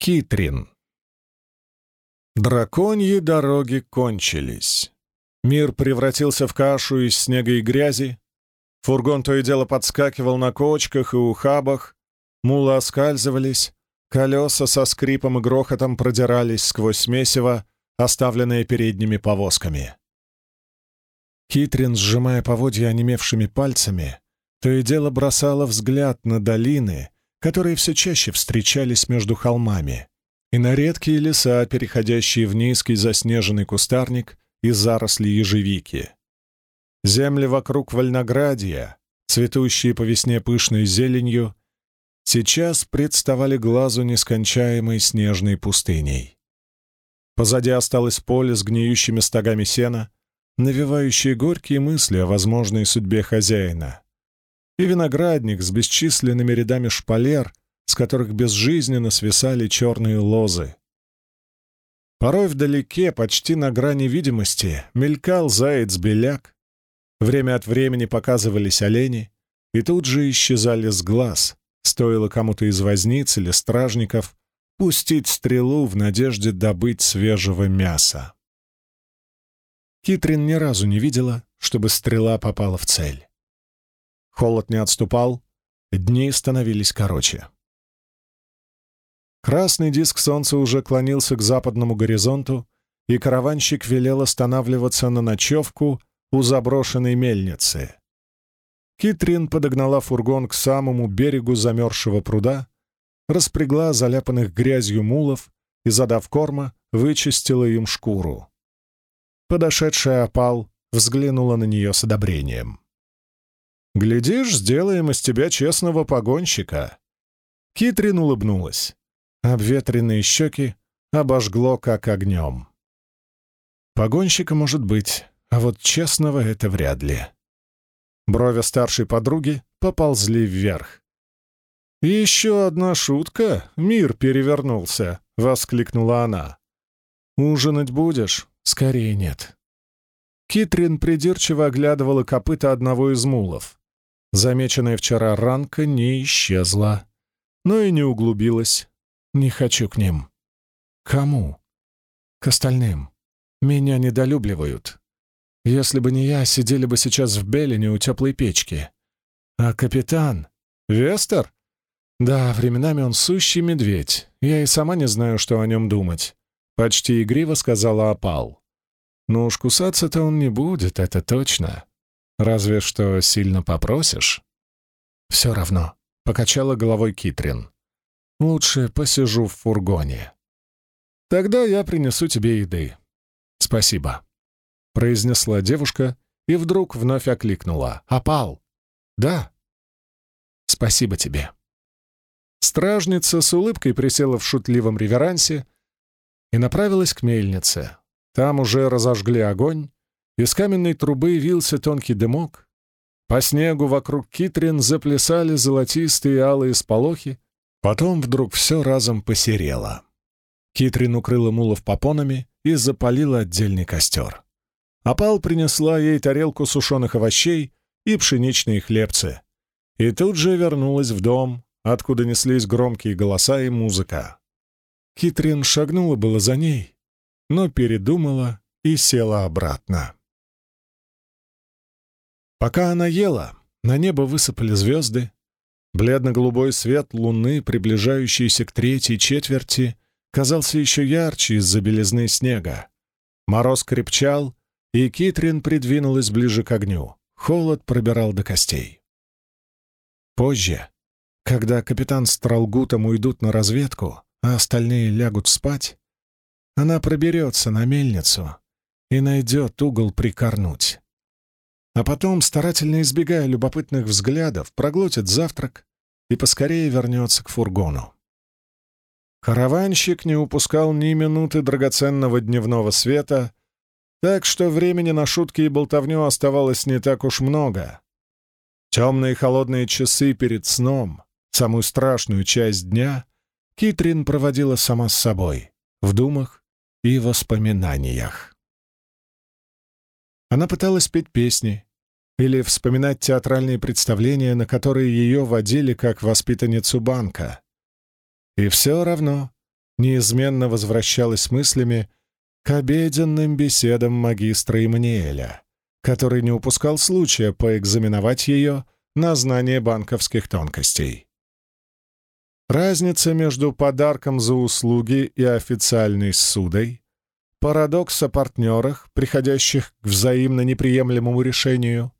Китрин. Драконьи дороги кончились. Мир превратился в кашу из снега и грязи. Фургон то и дело подскакивал на кочках и ухабах, мулы оскальзывались, колеса со скрипом и грохотом продирались сквозь месиво, оставленное передними повозками. Китрин, сжимая поводья онемевшими пальцами, то и дело бросала взгляд на долины, которые все чаще встречались между холмами, и на редкие леса, переходящие в низкий заснеженный кустарник и заросли ежевики. Земли вокруг Вольноградия, цветущие по весне пышной зеленью, сейчас представали глазу нескончаемой снежной пустыней. Позади осталось поле с гниющими стогами сена, навевающие горькие мысли о возможной судьбе хозяина и виноградник с бесчисленными рядами шпалер, с которых безжизненно свисали черные лозы. Порой вдалеке, почти на грани видимости, мелькал заяц-беляк, время от времени показывались олени, и тут же исчезали с глаз, стоило кому-то из возниц или стражников пустить стрелу в надежде добыть свежего мяса. Китрин ни разу не видела, чтобы стрела попала в цель. Холод не отступал, дни становились короче. Красный диск солнца уже клонился к западному горизонту, и караванщик велел останавливаться на ночевку у заброшенной мельницы. Китрин подогнала фургон к самому берегу замерзшего пруда, распрягла заляпанных грязью мулов и, задав корма, вычистила им шкуру. Подошедшая опал взглянула на нее с одобрением. Глядишь, сделаем из тебя честного погонщика». Китрин улыбнулась. Обветренные щеки обожгло как огнем. Погонщика может быть, а вот честного это вряд ли. Брови старшей подруги поползли вверх. «Еще одна шутка? Мир перевернулся!» — воскликнула она. «Ужинать будешь?» «Скорее нет». Китрин придирчиво оглядывала копыта одного из мулов. Замеченная вчера ранка не исчезла, но и не углубилась. Не хочу к ним. Кому? К остальным. Меня недолюбливают. Если бы не я, сидели бы сейчас в Белине у теплой печки. А капитан? Вестер? Да, временами он сущий медведь. Я и сама не знаю, что о нем думать. Почти игриво сказала Апал. Но уж кусаться-то он не будет, это точно. Разве что сильно попросишь. Все равно, — покачала головой Китрин. Лучше посижу в фургоне. Тогда я принесу тебе еды. Спасибо, — произнесла девушка и вдруг вновь окликнула. «Опал!» «Да». «Спасибо тебе». Стражница с улыбкой присела в шутливом реверансе и направилась к мельнице. Там уже разожгли огонь, из каменной трубы вился тонкий дымок. По снегу вокруг Китрин заплясали золотистые алые сполохи. Потом вдруг все разом посерело. Китрин укрыла мулов попонами и запалила отдельный костер. Апал принесла ей тарелку сушеных овощей и пшеничные хлебцы. И тут же вернулась в дом, откуда неслись громкие голоса и музыка. Китрин шагнула было за ней, но передумала и села обратно. Пока она ела, на небо высыпали звезды. Бледно-голубой свет луны, приближающийся к третьей четверти, казался еще ярче из-за белизны снега. Мороз крепчал, и Китрин придвинулась ближе к огню. Холод пробирал до костей. Позже, когда капитан с Тралгутом уйдут на разведку, а остальные лягут спать, она проберется на мельницу и найдет угол прикорнуть а потом, старательно избегая любопытных взглядов, проглотит завтрак и поскорее вернется к фургону. Караванщик не упускал ни минуты драгоценного дневного света, так что времени на шутки и болтовню оставалось не так уж много. Темные холодные часы перед сном, самую страшную часть дня, Китрин проводила сама с собой, в думах и воспоминаниях. Она пыталась петь песни, или вспоминать театральные представления, на которые ее водили как воспитанницу банка. И все равно неизменно возвращалась мыслями к обеденным беседам магистра Иманиэля, который не упускал случая поэкзаменовать ее на знание банковских тонкостей. Разница между подарком за услуги и официальной ссудой, парадокс о партнерах, приходящих к взаимно неприемлемому решению,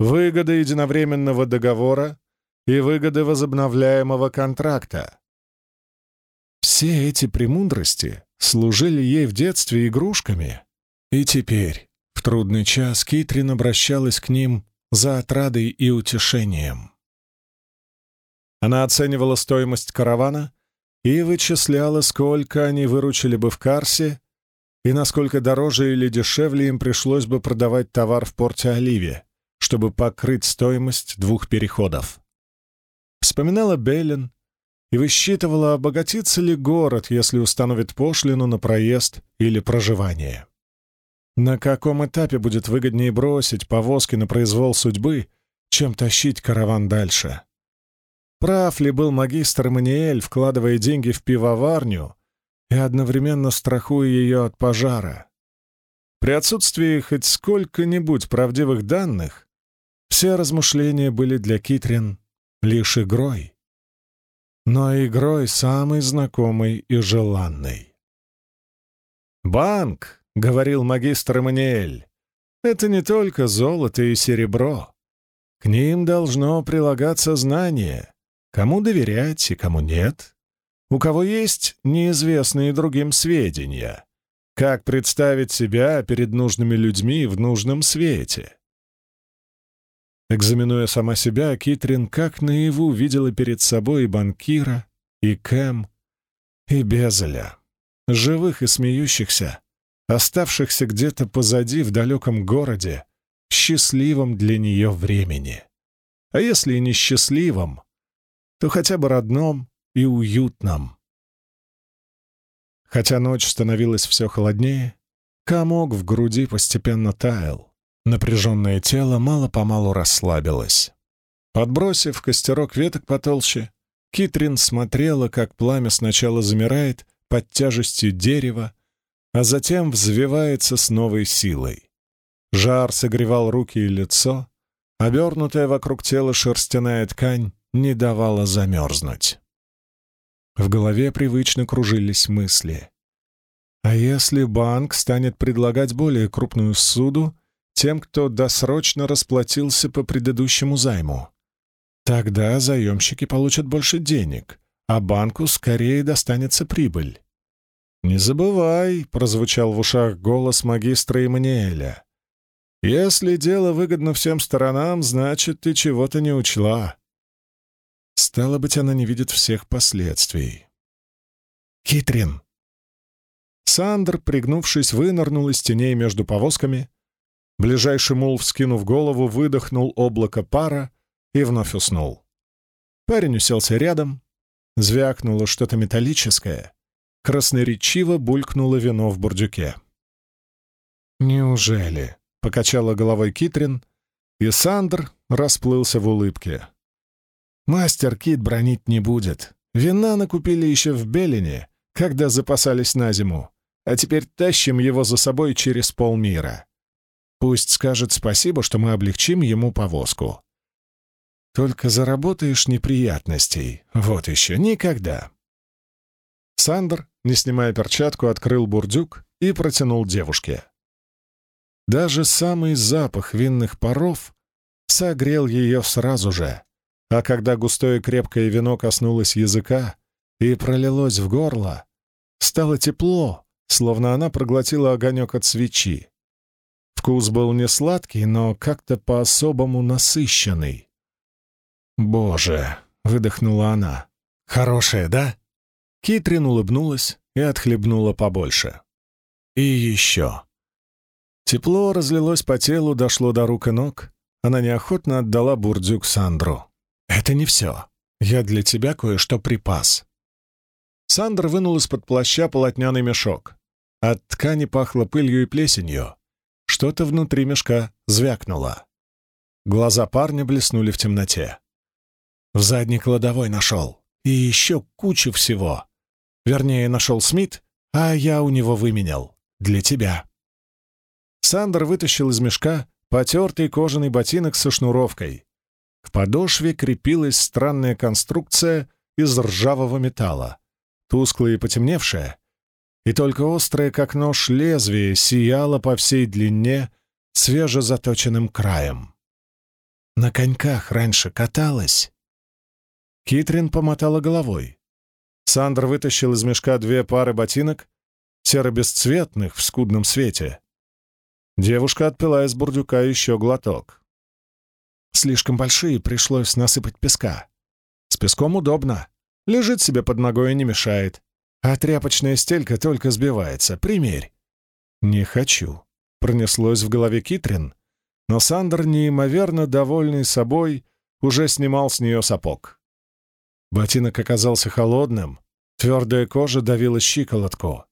выгода единовременного договора и выгоды возобновляемого контракта. Все эти премудрости служили ей в детстве игрушками, и теперь, в трудный час, Китрин обращалась к ним за отрадой и утешением. Она оценивала стоимость каравана и вычисляла, сколько они выручили бы в Карсе и насколько дороже или дешевле им пришлось бы продавать товар в порте Оливе, чтобы покрыть стоимость двух переходов. Вспоминала Беллин и высчитывала, обогатится ли город, если установит пошлину на проезд или проживание. На каком этапе будет выгоднее бросить повозки на произвол судьбы, чем тащить караван дальше? Прав ли был магистр Маниэль, вкладывая деньги в пивоварню и одновременно страхуя ее от пожара? При отсутствии хоть сколько-нибудь правдивых данных, все размышления были для Китрин лишь игрой. Но игрой самой знакомой и желанной. «Банк», — говорил магистр Эммануэль, — «это не только золото и серебро. К ним должно прилагаться знание, кому доверять и кому нет, у кого есть неизвестные другим сведения, как представить себя перед нужными людьми в нужном свете». Экзаменуя сама себя, Китрин как наяву видела перед собой и банкира, и Кэм, и Безеля, живых и смеющихся, оставшихся где-то позади в далеком городе, счастливом для нее времени. А если и не счастливом, то хотя бы родном и уютном. Хотя ночь становилась все холоднее, комок в груди постепенно таял. Напряженное тело мало-помалу расслабилось. Подбросив костерок веток потолще, Китрин смотрела, как пламя сначала замирает под тяжестью дерева, а затем взвивается с новой силой. Жар согревал руки и лицо, обернутая вокруг тела шерстяная ткань не давала замерзнуть. В голове привычно кружились мысли. А если банк станет предлагать более крупную суду тем, кто досрочно расплатился по предыдущему займу. Тогда заемщики получат больше денег, а банку скорее достанется прибыль. «Не забывай», — прозвучал в ушах голос магистра Эммануэля. «Если дело выгодно всем сторонам, значит, ты чего-то не учла». Стало быть, она не видит всех последствий. «Китрин!» Сандр, пригнувшись, вынырнул из теней между повозками Ближайший мул, вскинув голову, выдохнул облако пара и вновь уснул. Парень уселся рядом, звякнуло что-то металлическое, красноречиво булькнуло вино в бурдюке. «Неужели?» — покачала головой Китрин, и Сандр расплылся в улыбке. «Мастер Кит бронить не будет. Вина накупили еще в Белине, когда запасались на зиму, а теперь тащим его за собой через полмира. Пусть скажет спасибо, что мы облегчим ему повозку. Только заработаешь неприятностей. Вот еще никогда. Сандер, не снимая перчатку, открыл бурдюк и протянул девушке. Даже самый запах винных паров согрел ее сразу же, а когда густое крепкое вино коснулось языка и пролилось в горло, стало тепло, словно она проглотила огонек от свечи. Вкус был не сладкий, но как-то по-особому насыщенный. «Боже!» — выдохнула она. «Хорошая, да?» Китрин улыбнулась и отхлебнула побольше. «И еще!» Тепло разлилось по телу, дошло до рук и ног. Она неохотно отдала бурдюк Сандру. «Это не все. Я для тебя кое-что припас». Сандр вынул из-под плаща полотняный мешок. От ткани пахло пылью и плесенью. Что-то внутри мешка звякнуло. Глаза парня блеснули в темноте. В задней кладовой нашел. И еще кучу всего. Вернее, нашел Смит, а я у него выменял. Для тебя». Сандер вытащил из мешка потертый кожаный ботинок со шнуровкой. К подошве крепилась странная конструкция из ржавого металла, тусклая и потемневшая, и только острое, как нож, лезвие сияло по всей длине свежезаточенным краем. «На коньках раньше каталась?» Китрин помотала головой. Сандр вытащил из мешка две пары ботинок, серо-бесцветных в скудном свете. Девушка отпила из бурдюка еще глоток. Слишком большие, пришлось насыпать песка. С песком удобно. Лежит себе под ногой и не мешает. А тряпочная стелька только сбивается. Примерь. Не хочу. Пронеслось в голове Китрин, но Сандер, неимоверно довольный собой, уже снимал с нее сапог. Ботинок оказался холодным, твердая кожа давила щиколотку.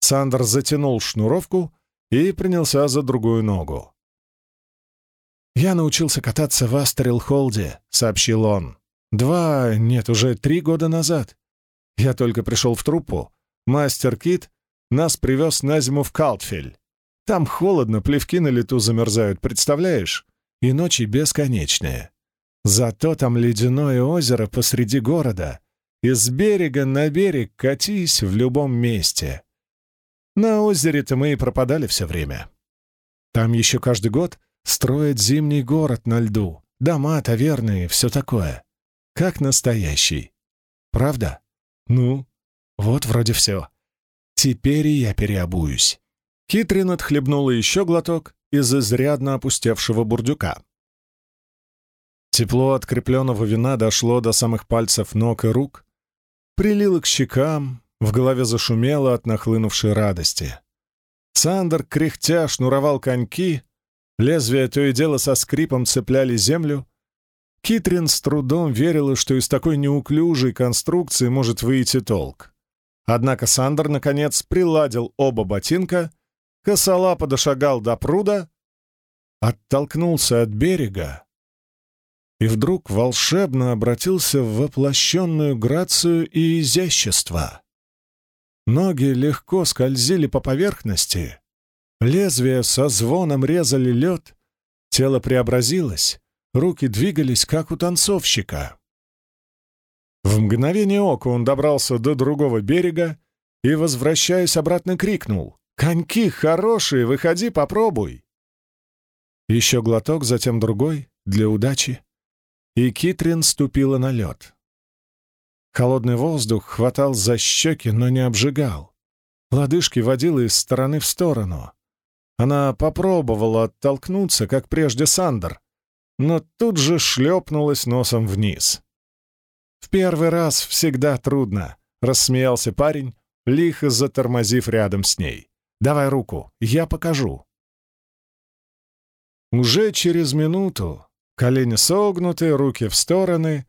Сандер затянул шнуровку и принялся за другую ногу. «Я научился кататься в Астерилхолде», — сообщил он. «Два, нет, уже три года назад. Я только пришел в труппу. Мастер Кит нас привез на зиму в Калтфель. Там холодно, плевки на лету замерзают, представляешь? И ночи бесконечные. Зато там ледяное озеро посреди города. Из берега на берег катись в любом месте. На озере-то мы и пропадали все время. Там еще каждый год строят зимний город на льду. Дома, таверны, все такое. Как настоящий. Правда? Ну, вот вроде все. Теперь и я переобуюсь. Китрин отхлебнула еще глоток из изрядно опустевшего бурдюка. Тепло открепленного вина дошло до самых пальцев ног и рук, прилило к щекам, в голове зашумело от нахлынувшей радости. Сандер, кряхтя, шнуровал коньки, лезвия то и дело со скрипом цепляли землю. Китрин с трудом верила, что из такой неуклюжей конструкции может выйти толк. Однако Сандер, наконец, приладил оба ботинка, косолапо дошагал до пруда, оттолкнулся от берега и вдруг волшебно обратился в воплощенную грацию и изящество. Ноги легко скользили по поверхности, лезвия со звоном резали лед, тело преобразилось, руки двигались, как у танцовщика. В мгновение ока он добрался до другого берега и, возвращаясь обратно, крикнул «Коньки хорошие, выходи, попробуй!» Еще глоток, затем другой, для удачи и Китрин ступила на лед. Холодный воздух хватал за щеки, но не обжигал. Лодыжки водила из стороны в сторону. Она попробовала оттолкнуться, как прежде Сандер, но тут же шлепнулась носом вниз. «В первый раз всегда трудно», — рассмеялся парень, лихо затормозив рядом с ней. «Давай руку, я покажу». Уже через минуту Колени согнуты, руки в стороны.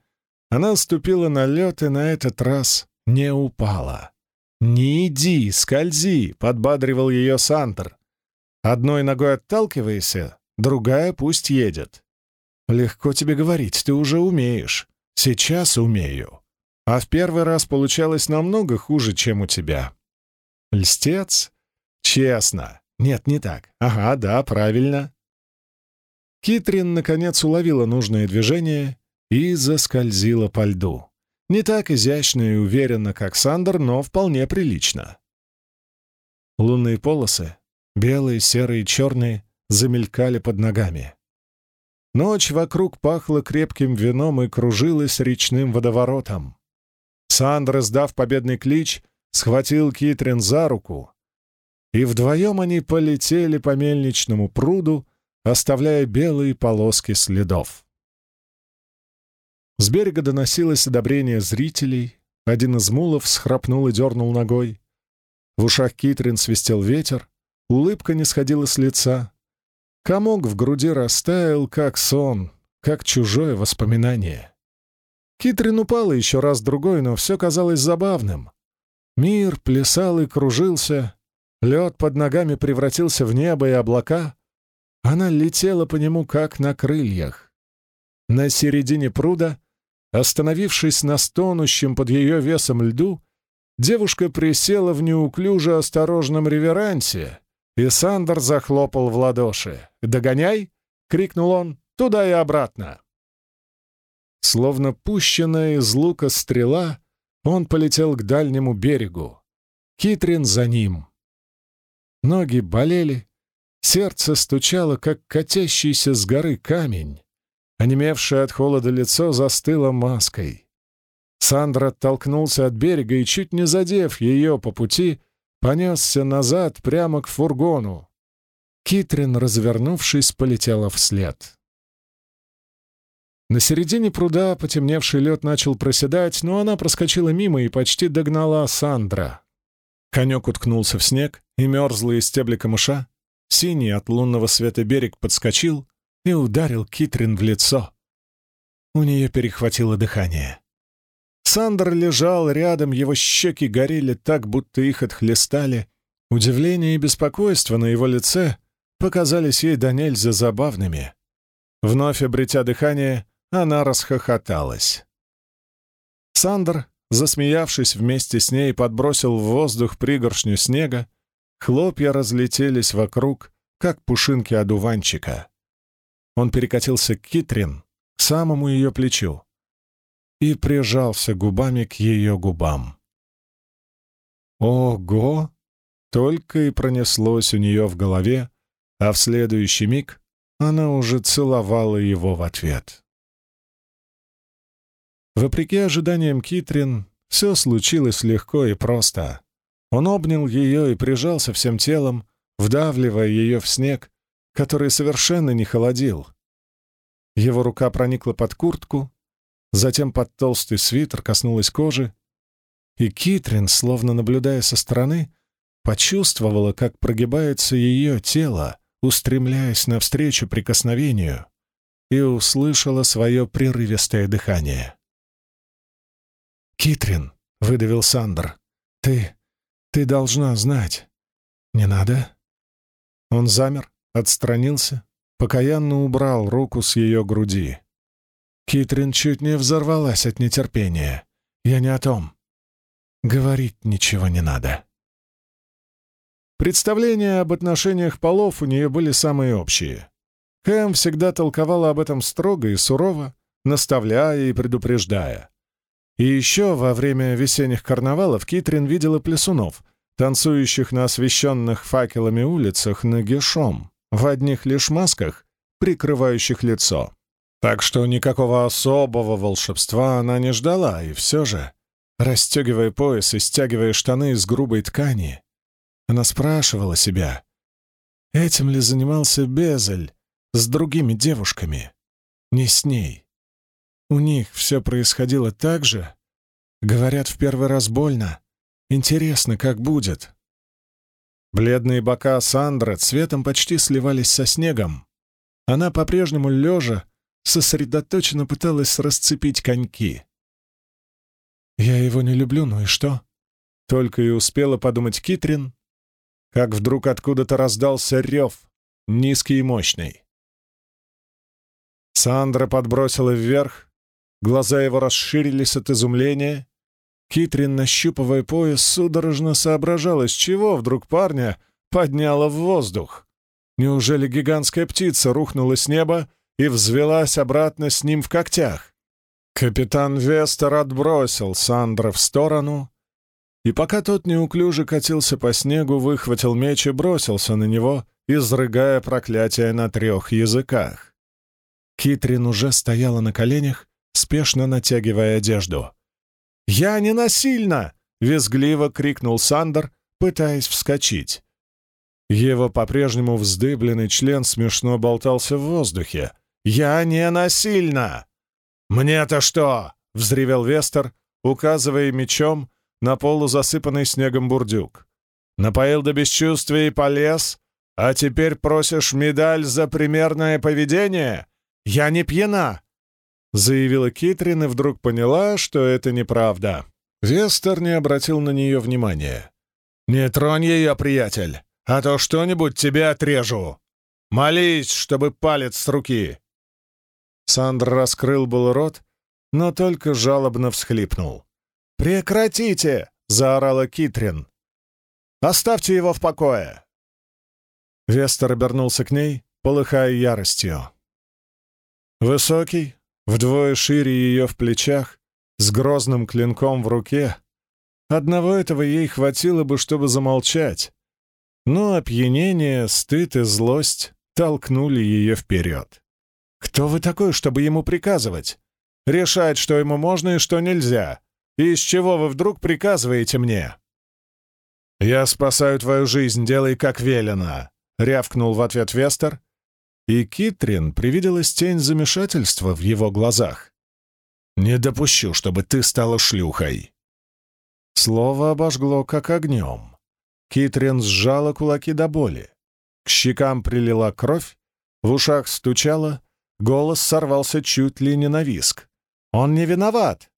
Она ступила на лед и на этот раз не упала. «Не иди, скользи!» — подбадривал ее Сантер. «Одной ногой отталкивайся, другая пусть едет. Легко тебе говорить, ты уже умеешь. Сейчас умею. А в первый раз получалось намного хуже, чем у тебя». «Льстец? Честно. Нет, не так. Ага, да, правильно. Китрин, наконец, уловила нужное движение и заскользила по льду. Не так изящно и уверенно, как Сандер, но вполне прилично. Лунные полосы, белые, серые, черные, замелькали под ногами. Ночь вокруг пахла крепким вином и кружилась речным водоворотом. Сандер, издав победный клич, схватил Китрин за руку, и вдвоем они полетели по мельничному пруду, оставляя белые полоски следов. С берега доносилось одобрение зрителей, один из мулов схрапнул и дернул ногой. В ушах Китрин свистел ветер, улыбка не сходила с лица. Комок в груди растаял, как сон, как чужое воспоминание. Китрин упала еще раз другой, но все казалось забавным. Мир плясал и кружился, лед под ногами превратился в небо и облака, она летела по нему, как на крыльях. На середине пруда, остановившись на стонущем под ее весом льду, девушка присела в неуклюже осторожном реверансе, и Сандер захлопал в ладоши. «Догоняй!» — крикнул он. «Туда и обратно!» Словно пущенная из лука стрела, он полетел к дальнему берегу. Китрин за ним. Ноги болели, сердце стучало, как катящийся с горы камень. Онемевшее от холода лицо застыло маской. Сандра оттолкнулся от берега и, чуть не задев ее по пути, понесся назад прямо к фургону. Китрин, развернувшись, полетела вслед. На середине пруда потемневший лед начал проседать, но она проскочила мимо и почти догнала Сандра. Конек уткнулся в снег, и мерзлые стебли камыша, синий от лунного света берег подскочил и ударил Китрин в лицо. У нее перехватило дыхание. Сандр лежал рядом, его щеки горели так, будто их отхлестали. Удивление и беспокойство на его лице показались ей до нельзя забавными. Вновь обретя дыхание, она расхохоталась. Сандр, засмеявшись вместе с ней, подбросил в воздух пригоршню снега. Хлопья разлетелись вокруг, как пушинки одуванчика. Он перекатился к Китрин, к самому ее плечу, и прижался губами к ее губам. «Ого!» только и пронеслось у нее в голове, а в следующий миг она уже целовала его в ответ. Вопреки ожиданиям Китрин, все случилось легко и просто. Он обнял ее и прижался всем телом, вдавливая ее в снег, который совершенно не холодил. Его рука проникла под куртку, затем под толстый свитер коснулась кожи, и Китрин, словно наблюдая со стороны, почувствовала, как прогибается ее тело, устремляясь навстречу прикосновению, и услышала свое прерывистое дыхание. «Китрин», — выдавил Сандер, — «ты... ты должна знать. Не надо?» Он замер, отстранился, покаянно убрал руку с ее груди. Китрин чуть не взорвалась от нетерпения. «Я не о том. Говорить ничего не надо». Представления об отношениях полов у нее были самые общие. Кэм всегда толковала об этом строго и сурово, наставляя и предупреждая. И еще во время весенних карнавалов Китрин видела плясунов, танцующих на освещенных факелами улицах нагишом, в одних лишь масках, прикрывающих лицо. Так что никакого особого волшебства она не ждала, и все же, расстегивая пояс и стягивая штаны из грубой ткани, она спрашивала себя, этим ли занимался Безель с другими девушками, не с ней. У них все происходило так же. Говорят, в первый раз больно. Интересно, как будет. Бледные бока Сандры цветом почти сливались со снегом. Она по-прежнему лежа сосредоточенно пыталась расцепить коньки. «Я его не люблю, ну и что?» Только и успела подумать Китрин, как вдруг откуда-то раздался рев, низкий и мощный. Сандра подбросила вверх, Глаза его расширились от изумления. Китрин, нащупывая пояс, судорожно соображал, из чего вдруг парня подняло в воздух. Неужели гигантская птица рухнула с неба и взвелась обратно с ним в когтях? Капитан Вестер отбросил Сандра в сторону, и пока тот неуклюже катился по снегу, выхватил меч и бросился на него, изрыгая проклятие на трех языках. Китрин уже стояла на коленях спешно натягивая одежду. «Я не насильно!» — визгливо крикнул Сандер, пытаясь вскочить. Его по-прежнему вздыбленный член смешно болтался в воздухе. «Я не насильно!» «Мне-то что?» — взревел Вестер, указывая мечом на полузасыпанный снегом бурдюк. «Напоил до бесчувствия и полез, а теперь просишь медаль за примерное поведение? Я не пьяна, заявила Китрин и вдруг поняла, что это неправда. Вестер не обратил на нее внимания. «Не тронь ее, приятель, а то что-нибудь тебе отрежу. Молись, чтобы палец с руки!» Сандр раскрыл был рот, но только жалобно всхлипнул. «Прекратите!» — заорала Китрин. «Оставьте его в покое!» Вестер обернулся к ней, полыхая яростью. Высокий, вдвое шире ее в плечах, с грозным клинком в руке. Одного этого ей хватило бы, чтобы замолчать. Но опьянение, стыд и злость толкнули ее вперед. «Кто вы такой, чтобы ему приказывать? Решать, что ему можно и что нельзя. И из чего вы вдруг приказываете мне?» «Я спасаю твою жизнь, делай как велено», — рявкнул в ответ Вестер, и Китрин привиделась тень замешательства в его глазах. «Не допущу, чтобы ты стала шлюхой». Слово обожгло как огнем. Китрин сжала кулаки до боли. К щекам прилила кровь, в ушах стучало, голос сорвался чуть ли не на виск. «Он не виноват!»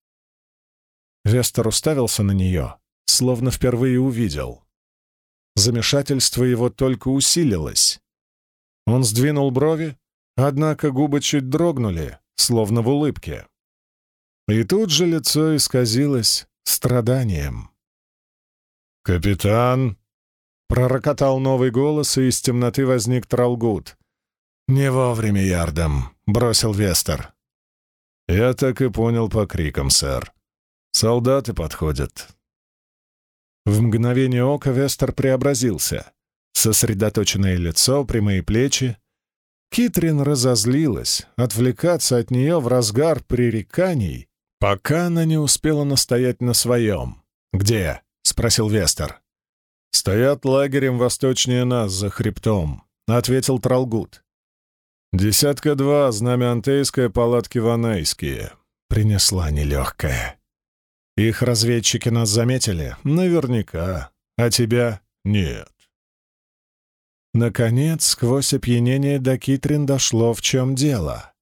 Вестер уставился на нее, словно впервые увидел. Замешательство его только усилилось. Он сдвинул брови, однако губы чуть дрогнули, словно в улыбке. И тут же лицо исказилось страданием. «Капитан!» — пророкотал новый голос, и из темноты возник Тралгут. «Не вовремя ярдом», — бросил Вестер. «Я так и понял по крикам, сэр. Солдаты подходят». В мгновение ока Вестер преобразился. Сосредоточенное лицо, прямые плечи. Китрин разозлилась, отвлекаться от нее в разгар пререканий, пока она не успела настоять на своем. «Где?» — спросил Вестер. «Стоят лагерем восточнее нас, за хребтом», — ответил Тралгут. «Десятка два, знамя антейское, палатки ванайские». Принесла нелегкая. «Их разведчики нас заметили? Наверняка. А тебя? Нет». Наконец, сквозь опьянение до Китрин дошло, в чем дело.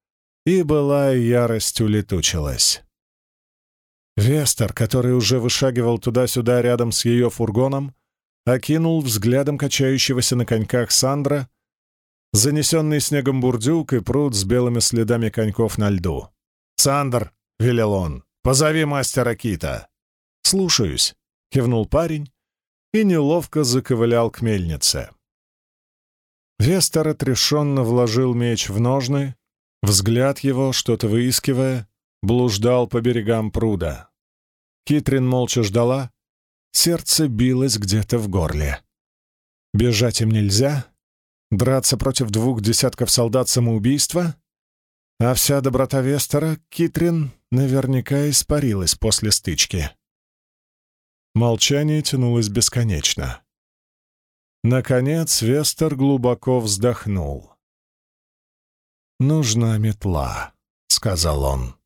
И былая ярость улетучилась. Вестер, который уже вышагивал туда-сюда рядом с ее фургоном, окинул взглядом качающегося на коньках Сандра, занесенный снегом бурдюк и пруд с белыми следами коньков на льду. «Сандр!» — велел он. «Позови мастера Кита!» «Слушаюсь!» — кивнул парень и неловко заковылял к мельнице. Вестер отрешенно вложил меч в ножны, взгляд его, что-то выискивая, блуждал по берегам пруда. Китрин молча ждала, сердце билось где-то в горле. Бежать им нельзя, драться против двух десятков солдат самоубийства, а вся доброта Вестера, Китрин, наверняка испарилась после стычки. Молчание тянулось бесконечно. Наконец Вестер глубоко вздохнул. «Нужна метла», — сказал он.